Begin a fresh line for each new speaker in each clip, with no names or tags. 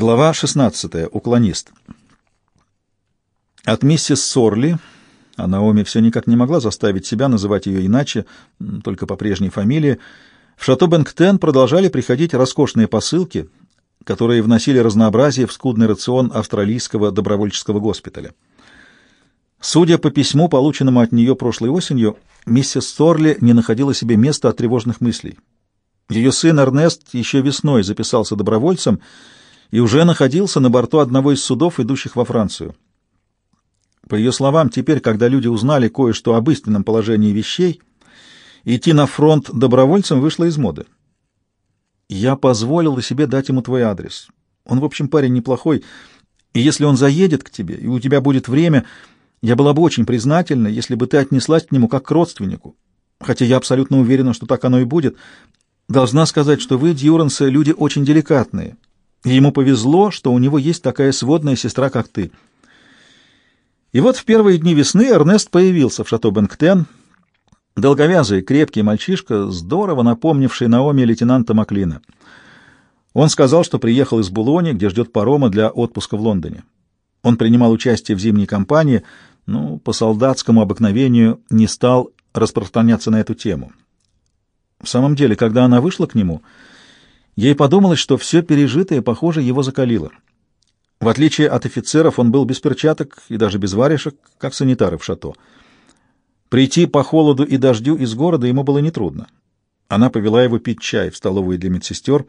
Глава 16. Уклонист. От миссис Сорли, а Наоми все никак не могла заставить себя называть ее иначе, только по прежней фамилии, в шато Бенктен продолжали приходить роскошные посылки, которые вносили разнообразие в скудный рацион австралийского добровольческого госпиталя. Судя по письму, полученному от нее прошлой осенью, миссис Сорли не находила себе места от тревожных мыслей. Ее сын Эрнест еще весной записался добровольцем и уже находился на борту одного из судов, идущих во Францию. По ее словам, теперь, когда люди узнали кое-что об истинном положении вещей, идти на фронт добровольцем вышло из моды. Я позволила себе дать ему твой адрес. Он, в общем, парень неплохой, и если он заедет к тебе, и у тебя будет время, я была бы очень признательна, если бы ты отнеслась к нему как к родственнику. Хотя я абсолютно уверена, что так оно и будет. Должна сказать, что вы, Дьюрансы, люди очень деликатные, ему повезло, что у него есть такая сводная сестра, как ты. И вот в первые дни весны Эрнест появился в шато Бенктен, долговязый, крепкий мальчишка, здорово напомнивший Наоми лейтенанта Маклина. Он сказал, что приехал из Булони, где ждет парома для отпуска в Лондоне. Он принимал участие в зимней кампании, но по солдатскому обыкновению не стал распространяться на эту тему. В самом деле, когда она вышла к нему, Ей подумалось, что все пережитое, похоже, его закалило. В отличие от офицеров, он был без перчаток и даже без варежек, как санитары в шато. Прийти по холоду и дождю из города ему было нетрудно. Она повела его пить чай в столовую для медсестер.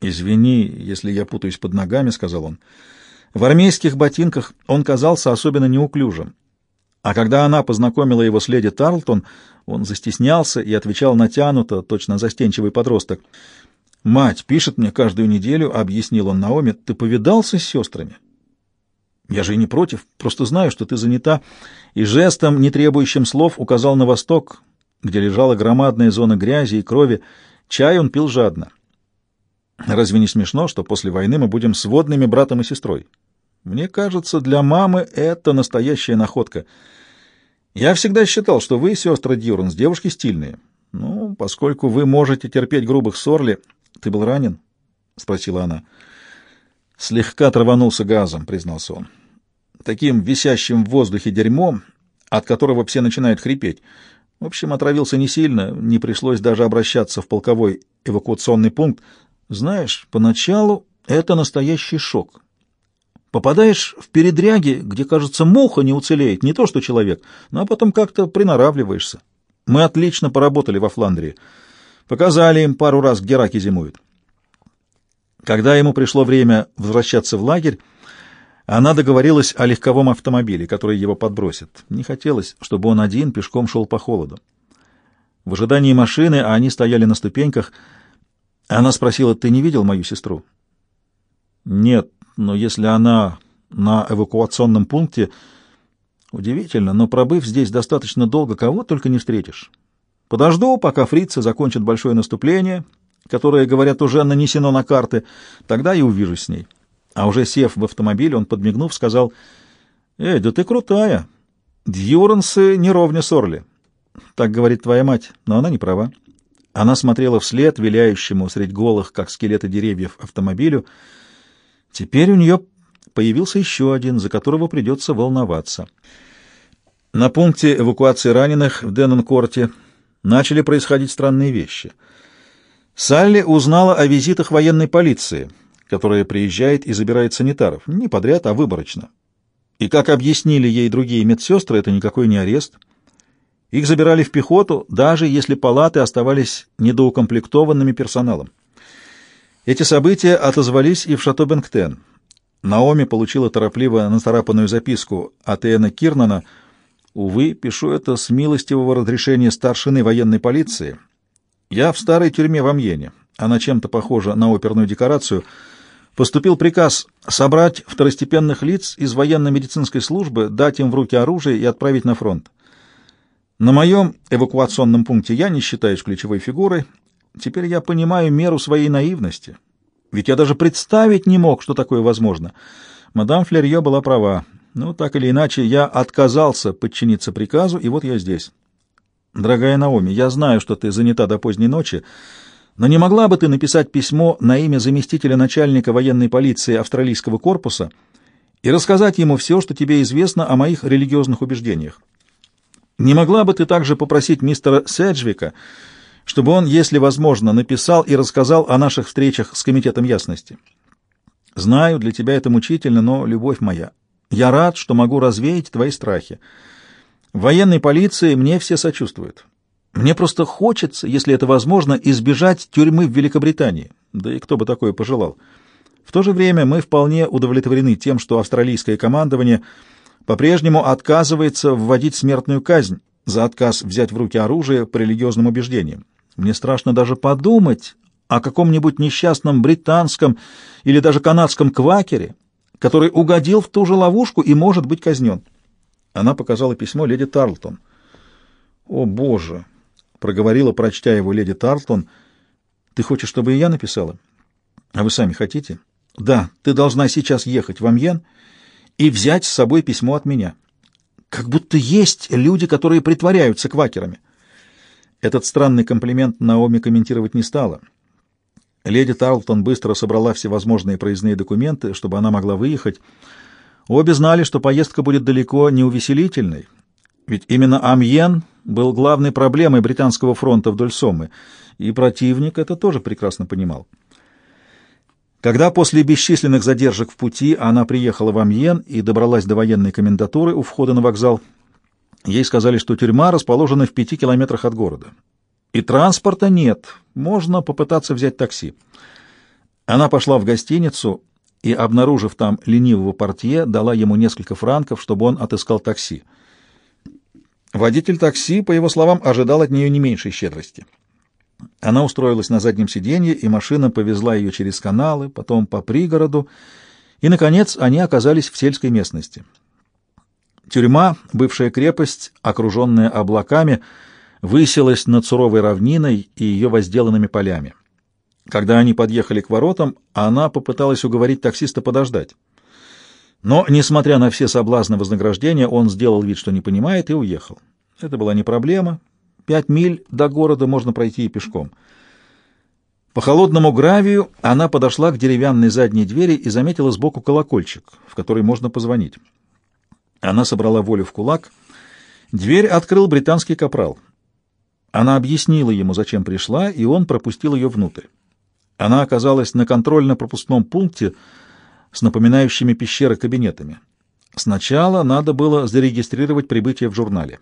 «Извини, если я путаюсь под ногами», — сказал он. В армейских ботинках он казался особенно неуклюжим. А когда она познакомила его с леди Тарлтон, он застеснялся и отвечал натянуто, точно застенчивый подросток. «Мать пишет мне каждую неделю», — объяснил он Наоми, — «ты повидался с сестрами?» «Я же и не против, просто знаю, что ты занята», и жестом, не требующим слов, указал на восток, где лежала громадная зона грязи и крови. Чай он пил жадно. «Разве не смешно, что после войны мы будем сводными братом и сестрой?» Мне кажется, для мамы это настоящая находка. Я всегда считал, что вы, сестра Дьюранс, девушки стильные. Ну, поскольку вы можете терпеть грубых сорли... Ты был ранен? — спросила она. Слегка траванулся газом, признался он. Таким висящим в воздухе дерьмом, от которого все начинают хрипеть. В общем, отравился не сильно, не пришлось даже обращаться в полковой эвакуационный пункт. Знаешь, поначалу это настоящий шок. Попадаешь в передряги, где, кажется, муха не уцелеет, не то что человек, ну а потом как-то приноравливаешься. Мы отлично поработали во Фландрии. Показали им пару раз, где раки зимуют. Когда ему пришло время возвращаться в лагерь, она договорилась о легковом автомобиле, который его подбросит. Не хотелось, чтобы он один пешком шел по холоду. В ожидании машины, а они стояли на ступеньках, она спросила, «Ты не видел мою сестру?» «Нет», но если она на эвакуационном пункте... Удивительно, но пробыв здесь достаточно долго, кого только не встретишь. Подожду, пока фрицы закончат большое наступление, которое, говорят, уже нанесено на карты, тогда и увижусь с ней. А уже сев в автомобиль, он, подмигнув, сказал, «Эй, да ты крутая! Дьюрансы не ровня Сорли!» Так говорит твоя мать, но она не права. Она смотрела вслед виляющему средь голых, как скелеты деревьев, автомобилю, Теперь у нее появился еще один, за которого придется волноваться. На пункте эвакуации раненых в Денненкорте начали происходить странные вещи. Салли узнала о визитах военной полиции, которая приезжает и забирает санитаров, не подряд, а выборочно. И, как объяснили ей другие медсестры, это никакой не арест. Их забирали в пехоту, даже если палаты оставались недоукомплектованными персоналом. Эти события отозвались и в шато Бенктен. Наоми получила торопливо нацарапанную записку от Эна Кирнана. «Увы, пишу это с милостивого разрешения старшины военной полиции. Я в старой тюрьме в Амьене. Она чем-то похожа на оперную декорацию. Поступил приказ собрать второстепенных лиц из военно-медицинской службы, дать им в руки оружие и отправить на фронт. На моем эвакуационном пункте я не считаюсь ключевой фигурой, Теперь я понимаю меру своей наивности. Ведь я даже представить не мог, что такое возможно. Мадам Флерье была права. Ну, так или иначе, я отказался подчиниться приказу, и вот я здесь. Дорогая Наоми, я знаю, что ты занята до поздней ночи, Но не могла бы ты написать письмо на имя заместителя начальника военной полиции австралийского корпуса и рассказать ему все, что тебе известно о моих религиозных убеждениях? Не могла бы ты также попросить мистера Седжвика, чтобы он, если возможно, написал и рассказал о наших встречах с Комитетом Ясности? Знаю, для тебя это мучительно, но, любовь моя, я рад, что могу развеять твои страхи. В военной полиции мне все сочувствуют. Мне просто хочется, если это возможно, избежать тюрьмы в Великобритании. Да и кто бы такое пожелал. В то же время мы вполне удовлетворены тем, что австралийское командование по-прежнему отказывается вводить смертную казнь за отказ взять в руки оружие по религиозным убеждениям. Мне страшно даже подумать о каком-нибудь несчастном британском или даже канадском квакере, который угодил в ту же ловушку и может быть казнен. Она показала письмо леди Тарлтон. «О, Боже!» — проговорила, прочтя его леди Тарлтон. «Ты хочешь, чтобы и я написала? А вы сами хотите?» «Да, ты должна сейчас ехать в Амьен и взять с собой письмо от меня. Как будто есть люди, которые притворяются квакерами». Этот странный комплимент Наоми комментировать не стала. Леди Тарлтон быстро собрала всевозможные проездные документы, чтобы она могла выехать, Обе знали, что поездка будет далеко не увеселительной, ведь именно Амьен был главной проблемой британского фронта вдоль Соммы, и противник это тоже прекрасно понимал. Когда после бесчисленных задержек в пути она приехала в Амьен и добралась до военной комендатуры у входа на вокзал, ей сказали, что тюрьма расположена в пяти километрах от города. И транспорта нет, можно попытаться взять такси. Она пошла в гостиницу, и, обнаружив там ленивого портье, дала ему несколько франков, чтобы он отыскал такси. Водитель такси, по его словам, ожидал от нее не меньшей щедрости. Она устроилась на заднем сиденье, и машина повезла ее через каналы, потом по пригороду, и, наконец, они оказались в сельской местности. Тюрьма, бывшая крепость, окруженная облаками, высилась над суровой равниной и ее возделанными полями. Когда они подъехали к воротам, она попыталась уговорить таксиста подождать. Но, несмотря на все соблазны вознаграждения, он сделал вид, что не понимает, и уехал. Это была не проблема. Пять миль до города можно пройти и пешком. По холодному гравию она подошла к деревянной задней двери и заметила сбоку колокольчик, в который можно позвонить. Она собрала волю в кулак. Дверь открыл британский капрал. Она объяснила ему, зачем пришла, и он пропустил ее внутрь. Она оказалась на контрольно-пропускном пункте с напоминающими пещеры кабинетами. Сначала надо было зарегистрировать прибытие в журнале.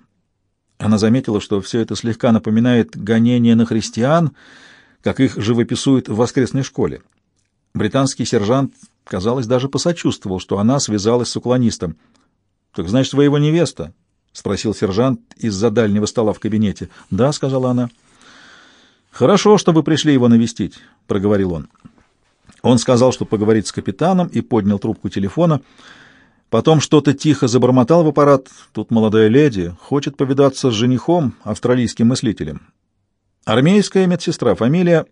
Она заметила, что все это слегка напоминает гонение на христиан, как их живописуют в воскресной школе. Британский сержант, казалось, даже посочувствовал, что она связалась с уклонистом. «Так значит, вы его невеста?» — спросил сержант из-за дальнего стола в кабинете. «Да», — сказала она. «Хорошо, что вы пришли его навестить», — проговорил он. Он сказал, что поговорит с капитаном, и поднял трубку телефона. Потом что-то тихо забормотал в аппарат. Тут молодая леди хочет повидаться с женихом, австралийским мыслителем. Армейская медсестра, фамилия...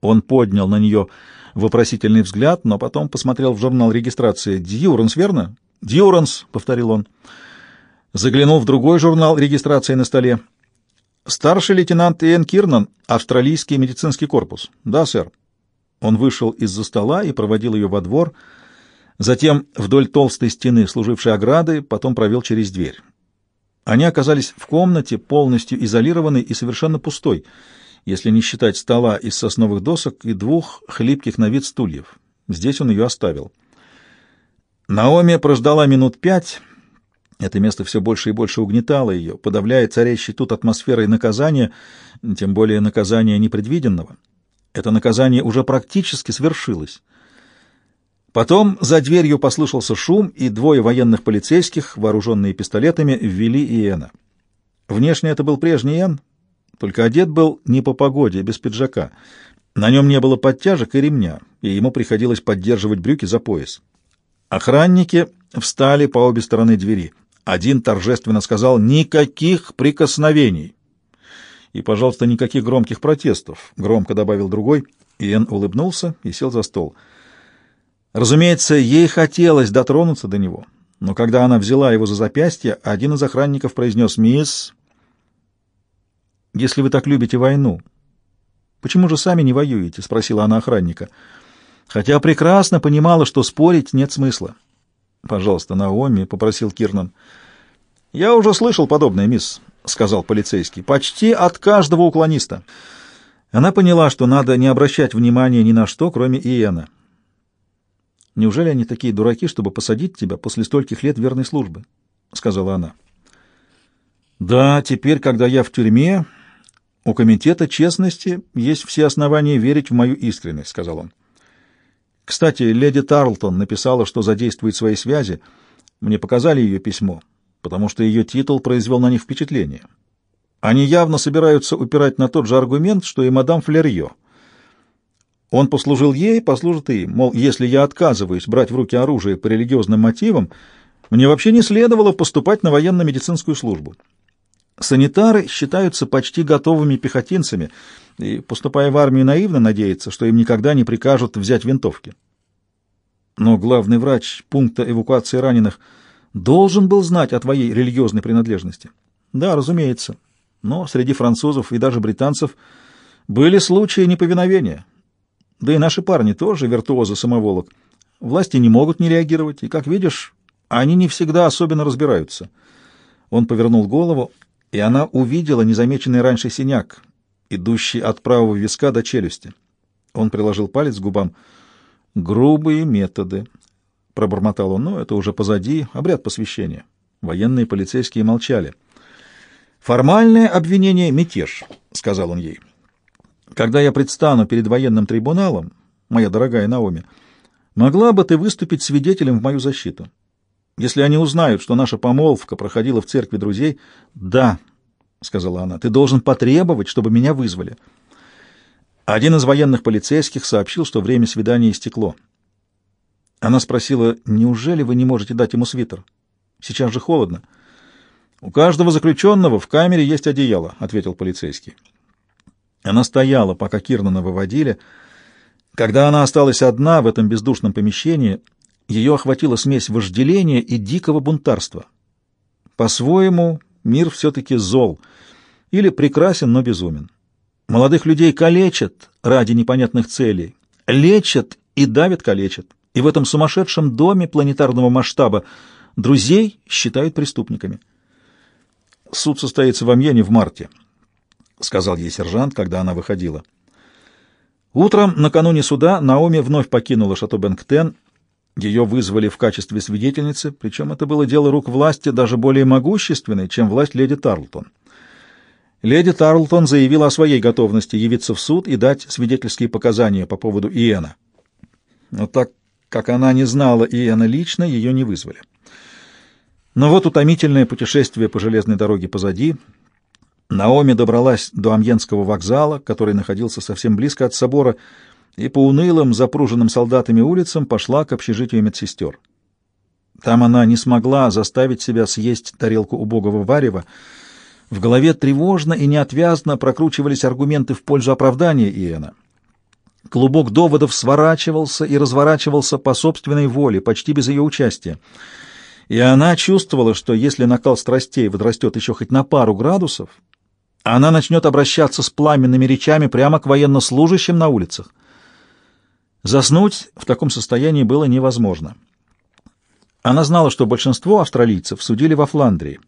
Он поднял на нее вопросительный взгляд, но потом посмотрел в журнал регистрации. «Дьюранс, верно?» «Дьюранс», — повторил он. Заглянул в другой журнал регистрации на столе. Старший лейтенант Иэн Кирнан, австралийский медицинский корпус. Да, сэр. Он вышел из-за стола и проводил ее во двор, затем вдоль толстой стены, служившей оградой, потом провел через дверь. Они оказались в комнате, полностью изолированной и совершенно пустой, если не считать стола из сосновых досок и двух хлипких на вид стульев. Здесь он ее оставил. Наоми прождала минут пять, это место все больше и больше угнетало ее, подавляя царящей тут атмосферой наказания, тем более наказания непредвиденного. Это наказание уже практически свершилось. Потом за дверью послышался шум, и двое военных полицейских, вооруженные пистолетами, ввели Иена. Внешне это был прежний Иен, только одет был не по погоде, без пиджака. На нем не было подтяжек и ремня, и ему приходилось поддерживать брюки за пояс. Охранники встали по обе стороны двери. Один торжественно сказал «никаких прикосновений». «И, пожалуйста, никаких громких протестов», — громко добавил другой. Иэн улыбнулся и сел за стол. Разумеется, ей хотелось дотронуться до него, но когда она взяла его за запястье, один из охранников произнес «Мисс, если вы так любите войну, Почему же сами не воюете?» — спросила она охранника. Хотя прекрасно понимала, что спорить нет смысла. «Пожалуйста, Наоми», — попросил Кирнан. «Я уже слышал подобное, мисс», — сказал полицейский. «Почти от каждого уклониста». Она поняла, что надо не обращать внимания ни на что, кроме Иена. «Неужели они такие дураки, чтобы посадить тебя после стольких лет верной службы?» — сказала она. «Да, теперь, когда я в тюрьме, у Комитета честности есть все основания верить в мою искренность», — сказал он. «Кстати, леди Тарлтон написала, что задействует свои связи. Мне показали ее письмо, потому что ее титул произвел на них впечатление. Они явно собираются упирать на тот же аргумент, что и мадам Флерье. Он послужил ей, послужит и им. Мол, если я отказываюсь брать в руки оружие по религиозным мотивам, мне вообще не следовало поступать на военно-медицинскую службу. Санитары считаются почти готовыми пехотинцами, и, поступая в армию, наивно надеются, что им никогда не прикажут взять винтовки. Но главный врач пункта эвакуации раненых должен был знать о твоей религиозной принадлежности. Да, разумеется но среди французов и даже британцев были случаи неповиновения. Да и наши парни тоже виртуозы-самоволок. Власти не могут не реагировать, и, как видишь, они не всегда особенно разбираются. Он повернул голову, и она увидела незамеченный раньше синяк, идущий от правого виска до челюсти. Он приложил палец к губам. «Грубые методы», — пробормотал он, — «но это уже позади, обряд посвящения». Военные и полицейские молчали. «Формальное обвинение — мятеж», — сказал он ей. «Когда я предстану перед военным трибуналом, моя дорогая Наоми, могла бы ты выступить свидетелем в мою защиту? Если они узнают, что наша помолвка проходила в церкви друзей, да, — сказала она, — ты должен потребовать, чтобы меня вызвали». Один из военных полицейских сообщил, что время свидания истекло. Она спросила, неужели вы не можете дать ему свитер? Сейчас же холодно. — «У каждого заключенного в камере есть одеяло», — ответил полицейский. Она стояла, пока Кирнана выводили. Когда она осталась одна в этом бездушном помещении, ее охватила смесь вожделения и дикого бунтарства. По-своему, мир все-таки зол или прекрасен, но безумен. Молодых людей калечат ради непонятных целей, лечат и давят калечат. И в этом сумасшедшем доме планетарного масштаба друзей считают преступниками. Суд состоится в Амьене в марте, — сказал ей сержант, когда она выходила. Утром, накануне суда, Наоми вновь покинула шато Бенктен. Ее вызвали в качестве свидетельницы, причем это было дело рук власти даже более могущественной, чем власть леди Тарлтон. Леди Тарлтон заявила о своей готовности явиться в суд и дать свидетельские показания по поводу Иэна. Но так как она не знала Иэна лично, ее не вызвали. Но вот утомительное путешествие по железной дороге позади. Наоми добралась до Амьенского вокзала, который находился совсем близко от собора, и по унылым, запруженным солдатами улицам пошла к общежитию медсестер. Там она не смогла заставить себя съесть тарелку убогого варева. В голове тревожно и неотвязно прокручивались аргументы в пользу оправдания Иена. Клубок доводов сворачивался и разворачивался по собственной воле, почти без ее участия и она чувствовала, что если накал страстей возрастет еще хоть на пару градусов, она начнет обращаться с пламенными речами прямо к военнослужащим на улицах. Заснуть в таком состоянии было невозможно. Она знала, что большинство австралийцев судили во Фландрии,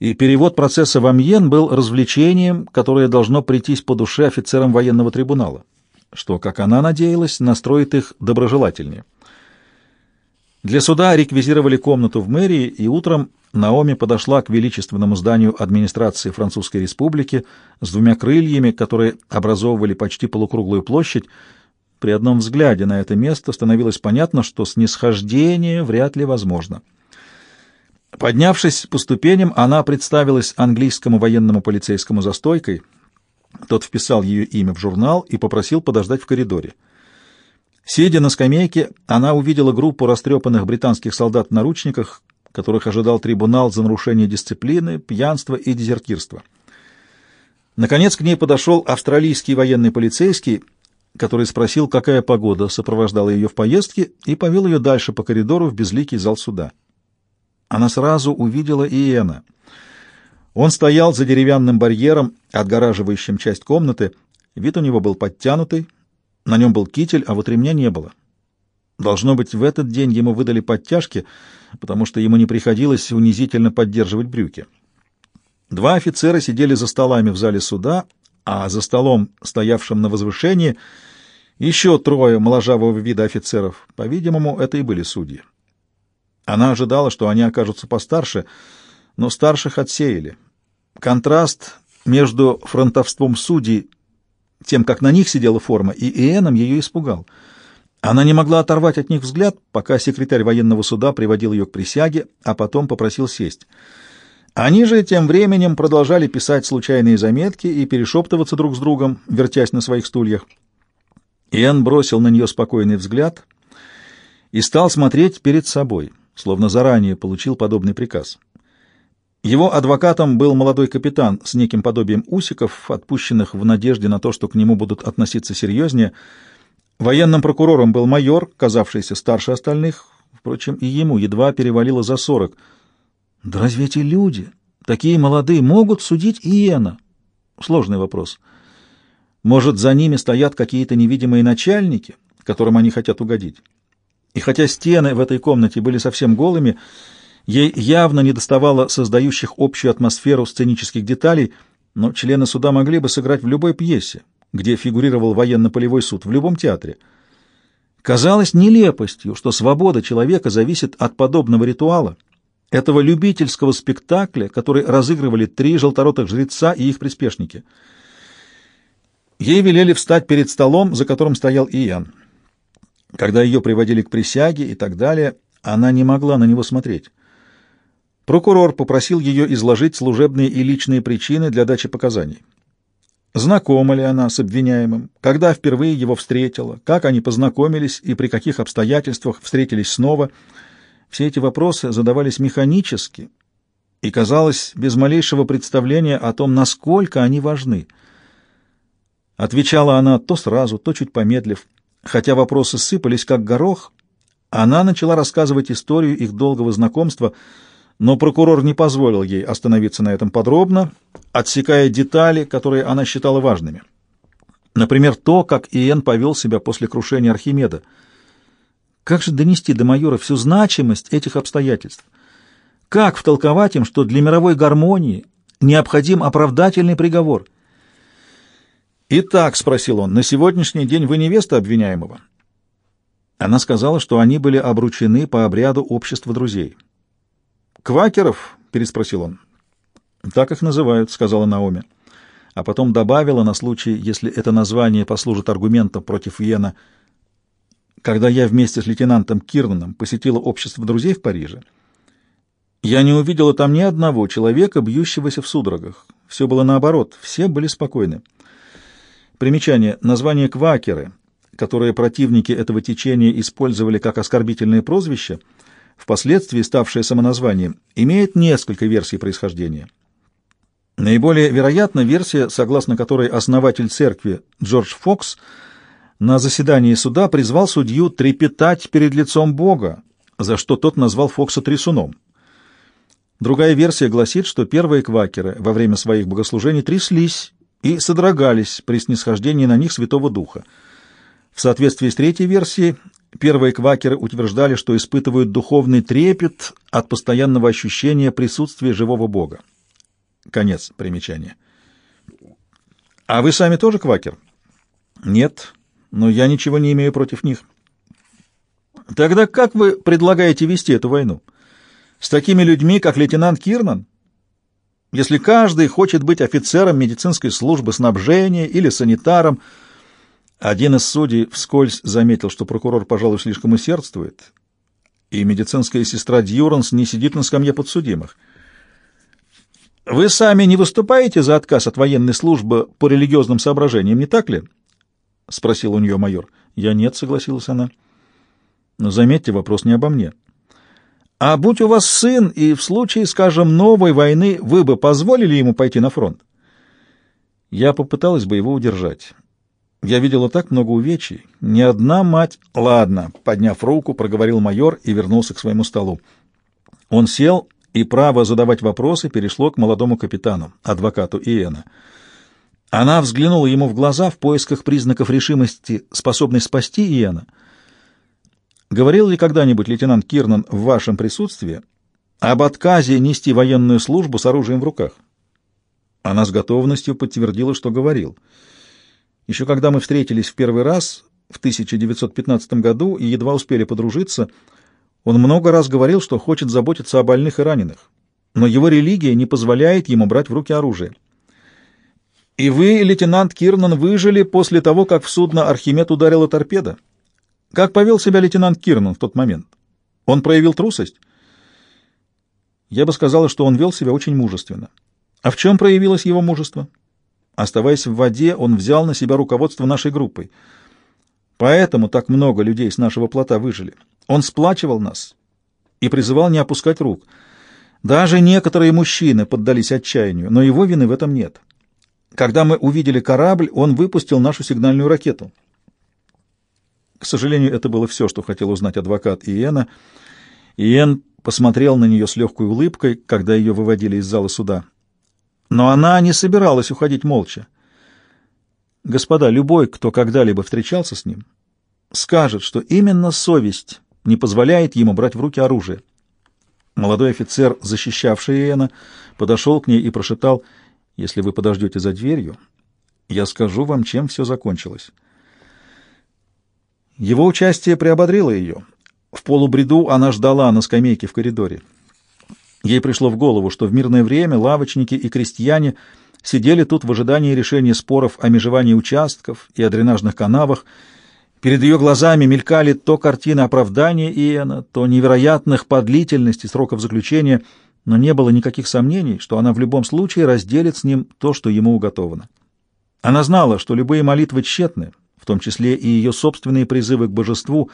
и перевод процесса в Амьен был развлечением, которое должно прийтись по душе офицерам военного трибунала, что, как она надеялась, настроит их доброжелательнее. Для суда реквизировали комнату в мэрии, и утром Наоми подошла к величественному зданию администрации Французской Республики с двумя крыльями, которые образовывали почти полукруглую площадь. При одном взгляде на это место становилось понятно, что снисхождение вряд ли возможно. Поднявшись по ступеням, она представилась английскому военному полицейскому за стойкой. Тот вписал ее имя в журнал и попросил подождать в коридоре. Сидя на скамейке, она увидела группу растрепанных британских солдат в наручниках, которых ожидал трибунал за нарушение дисциплины, пьянство и дезертирство. Наконец к ней подошел австралийский военный полицейский, который спросил, какая погода сопровождала ее в поездке, и повел ее дальше по коридору в безликий зал суда. Она сразу увидела Иена. Он стоял за деревянным барьером, отгораживающим часть комнаты, Вид у него был подтянутый, на нем был китель, а вот ремня не было. Должно быть, в этот день ему выдали подтяжки, потому что ему не приходилось унизительно поддерживать брюки. Два офицера сидели за столами в зале суда, а за столом, стоявшим на возвышении, еще трое моложавого вида офицеров. По-видимому, это и были судьи. Она ожидала, что они окажутся постарше, но старших отсеяли. Контраст между фронтовством судей, тем, как на них сидела форма, и Иэном ее испугал. Она не могла оторвать от них взгляд, пока секретарь военного суда приводил ее к присяге, а потом попросил сесть. Они же тем временем продолжали писать случайные заметки и перешептываться друг с другом, вертясь на своих стульях. Иэн бросил на нее спокойный взгляд и стал смотреть перед собой, словно заранее получил подобный приказ. Его адвокатом был молодой капитан с неким подобием усиков, отпущенных в надежде на то, что к нему будут относиться серьезнее. Военным прокурором был майор, казавшийся старше остальных, впрочем, и ему едва перевалило за сорок — да разве эти люди, такие молодые, могут судить Иена? Сложный вопрос. Может, за ними стоят какие-то невидимые начальники, которым они хотят угодить? И хотя стены в этой комнате были совсем голыми, ей явно недоставало создающих общую атмосферу сценических деталей, но члены суда могли бы сыграть в любой пьесе, где фигурировал военно-полевой суд, в любом театре. Казалось нелепостью, что свобода человека зависит от подобного ритуала — этого любительского спектакля, который разыгрывали три желторотых жреца и их приспешники. Ей велели встать перед столом, за которым стоял Иоанн. Когда ее приводили к присяге и так далее, она не могла на него смотреть. Прокурор попросил ее изложить служебные и личные причины для дачи показаний. Знакома ли она с обвиняемым, когда впервые его встретила, как они познакомились и при каких обстоятельствах встретились снова — все эти вопросы задавались механически и, казалось, без малейшего представления о том, насколько они важны. Отвечала она то сразу, то чуть помедлив. Хотя вопросы сыпались как горох, она начала рассказывать историю их долгого знакомства, но прокурор не позволил ей остановиться на этом подробно, отсекая детали, которые она считала важными. Например, то, как Иен повел себя после крушения Архимеда — как же донести до майора всю значимость этих обстоятельств? Как втолковать им, что для мировой гармонии необходим оправдательный приговор? «Итак», — спросил он, — «на сегодняшний день вы невеста обвиняемого?» Она сказала, что они были обручены по обряду общества друзей. «Квакеров?» — переспросил он. «Так их называют», — сказала Наоми. А потом добавила на случай, если это название послужит аргументом против Йена — когда я вместе с лейтенантом Кирнаном посетила общество друзей в Париже, я не увидела там ни одного человека, бьющегося в судорогах. Все было наоборот, все были спокойны. Примечание. Название «квакеры», которое противники этого течения использовали как оскорбительное прозвище, впоследствии ставшее самоназванием, имеет несколько версий происхождения. Наиболее вероятна версия, согласно которой основатель церкви Джордж Фокс – на заседании суда призвал судью трепетать перед лицом Бога, за что тот назвал Фокса трясуном. Другая версия гласит, что первые квакеры во время своих богослужений тряслись и содрогались при снисхождении на них Святого Духа. В соответствии с третьей версией, первые квакеры утверждали, что испытывают духовный трепет от постоянного ощущения присутствия живого Бога. Конец примечания. «А вы сами тоже квакер?» «Нет», но я ничего не имею против них. Тогда как вы предлагаете вести эту войну? С такими людьми, как лейтенант Кирнан? Если каждый хочет быть офицером медицинской службы снабжения или санитаром, один из судей вскользь заметил, что прокурор, пожалуй, слишком усердствует, и медицинская сестра Дьюранс не сидит на скамье подсудимых. Вы сами не выступаете за отказ от военной службы по религиозным соображениям, не так ли? — спросил у нее майор. «Я нет», — согласилась она. «Но заметьте, вопрос не обо мне». «А будь у вас сын, и в случае, скажем, новой войны, вы бы позволили ему пойти на фронт?» Я попыталась бы его удержать. Я видела так много увечий. Ни одна мать... Ладно, подняв руку, проговорил майор и вернулся к своему столу. Он сел, и право задавать вопросы перешло к молодому капитану, адвокату Иэна. Она взглянула ему в глаза в поисках признаков решимости, способной спасти Иена. Говорил ли когда-нибудь лейтенант Кирнан в вашем присутствии об отказе нести военную службу с оружием в руках? Она с готовностью подтвердила, что говорил. Еще когда мы встретились в первый раз в 1915 году и едва успели подружиться, он много раз говорил, что хочет заботиться о больных и раненых, но его религия не позволяет ему брать в руки оружие. И вы, лейтенант Кирнан, выжили после того, как в судно Архимед ударила торпеда? Как повел себя лейтенант Кирнан в тот момент? Он проявил трусость? Я бы сказала, что он вел себя очень мужественно. А в чем проявилось его мужество? Оставаясь в воде, он взял на себя руководство нашей группой. Поэтому так много людей с нашего плота выжили. Он сплачивал нас и призывал не опускать рук. Даже некоторые мужчины поддались отчаянию, но его вины в этом нет. Когда мы увидели корабль, он выпустил нашу сигнальную ракету. К сожалению, это было все, что хотел узнать адвокат Иена. Иен посмотрел на нее с легкой улыбкой, когда ее выводили из зала суда. Но она не собиралась уходить молча. Господа, любой, кто когда-либо встречался с ним, скажет, что именно совесть не позволяет ему брать в руки оружие. Молодой офицер, защищавший Иена, подошел к ней и прошептал — если вы подождете за дверью, я скажу вам, чем все закончилось. Его участие приободрило ее. В полубреду она ждала на скамейке в коридоре. Ей пришло в голову, что в мирное время лавочники и крестьяне сидели тут в ожидании решения споров о межевании участков и о дренажных канавах. Перед ее глазами мелькали то картины оправдания Иена, то невероятных подлительностей сроков заключения — но не было никаких сомнений, что она в любом случае разделит с ним то, что ему уготовано. Она знала, что любые молитвы тщетны, в том числе и ее собственные призывы к божеству,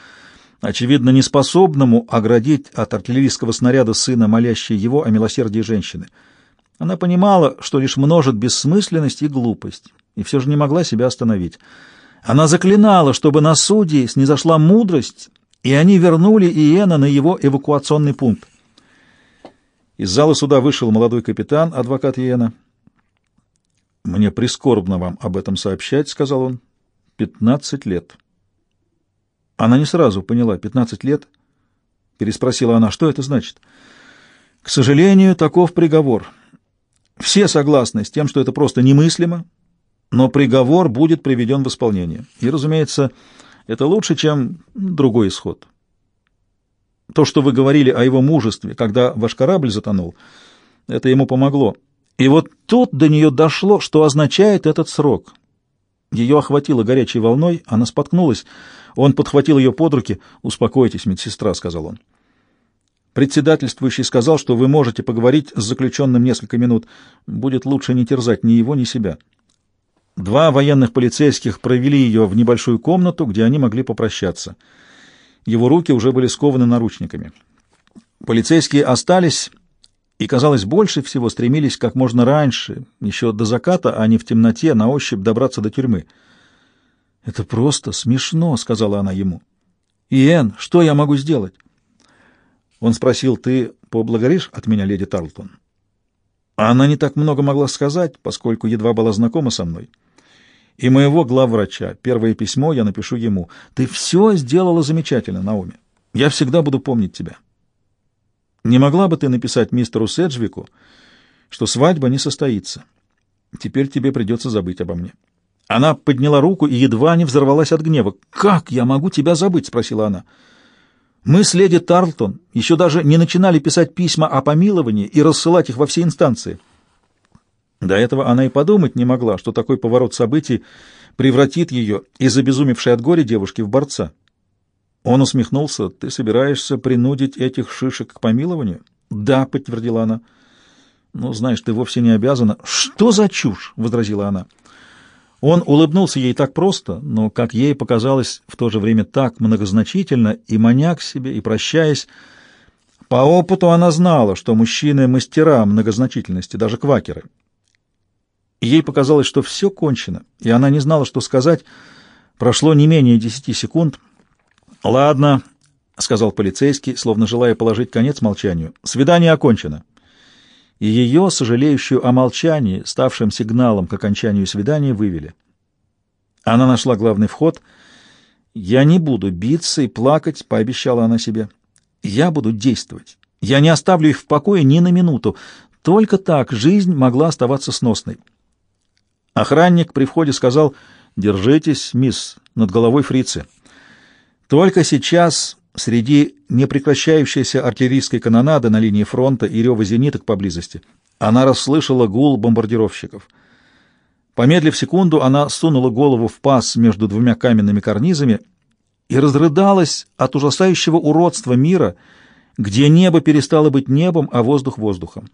очевидно, неспособному оградить от артиллерийского снаряда сына, молящей его о милосердии женщины. Она понимала, что лишь множит бессмысленность и глупость, и все же не могла себя остановить. Она заклинала, чтобы на судьи снизошла мудрость, и они вернули Иена на его эвакуационный пункт. Из зала суда вышел молодой капитан, адвокат Йена. «Мне прискорбно вам об этом сообщать», — сказал он. «Пятнадцать лет». Она не сразу поняла. «Пятнадцать лет?» — переспросила она. «Что это значит?» «К сожалению, таков приговор. Все согласны с тем, что это просто немыслимо, но приговор будет приведен в исполнение. И, разумеется, это лучше, чем другой исход». То, что вы говорили о его мужестве, когда ваш корабль затонул, это ему помогло. И вот тут до нее дошло, что означает этот срок. Ее охватило горячей волной, она споткнулась. Он подхватил ее под руки. «Успокойтесь, медсестра», — сказал он. Председательствующий сказал, что вы можете поговорить с заключенным несколько минут. Будет лучше не терзать ни его, ни себя. Два военных полицейских провели ее в небольшую комнату, где они могли попрощаться. Его руки уже были скованы наручниками. Полицейские остались и, казалось, больше всего стремились как можно раньше, еще до заката, а не в темноте, на ощупь добраться до тюрьмы. «Это просто смешно», — сказала она ему. «Иэн, что я могу сделать?» Он спросил, «Ты поблагодаришь от меня, леди Тарлтон?» Она не так много могла сказать, поскольку едва была знакома со мной и моего главврача. Первое письмо я напишу ему. Ты все сделала замечательно, Наоми. Я всегда буду помнить тебя. Не могла бы ты написать мистеру Седжвику, что свадьба не состоится? Теперь тебе придется забыть обо мне. Она подняла руку и едва не взорвалась от гнева. «Как я могу тебя забыть?» — спросила она. «Мы с леди Тарлтон еще даже не начинали писать письма о помиловании и рассылать их во все инстанции». До этого она и подумать не могла, что такой поворот событий превратит ее из обезумевшей от горя девушки в борца. Он усмехнулся. «Ты собираешься принудить этих шишек к помилованию?» «Да», — подтвердила она. «Ну, знаешь, ты вовсе не обязана». «Что за чушь?» — возразила она. Он улыбнулся ей так просто, но, как ей показалось, в то же время так многозначительно, и маня к себе, и прощаясь. По опыту она знала, что мужчины — мастера многозначительности, даже квакеры. Ей показалось, что все кончено, и она не знала, что сказать. Прошло не менее десяти секунд. «Ладно», — сказал полицейский, словно желая положить конец молчанию. «Свидание окончено. и ее, сожалеющую о молчании, ставшем сигналом к окончанию свидания, вывели. Она нашла главный вход. «Я не буду биться и плакать», — пообещала она себе. «Я буду действовать. Я не оставлю их в покое ни на минуту. Только так жизнь могла оставаться сносной». Охранник при входе сказал «Держитесь, мисс, над головой фрицы». Только сейчас, среди непрекращающейся артиллерийской канонады на линии фронта и рева зениток поблизости, она расслышала гул бомбардировщиков — Помедлив секунду, она сунула голову в паз между двумя каменными карнизами и разрыдалась от ужасающего уродства мира, где небо перестало быть небом, а воздух — воздухом.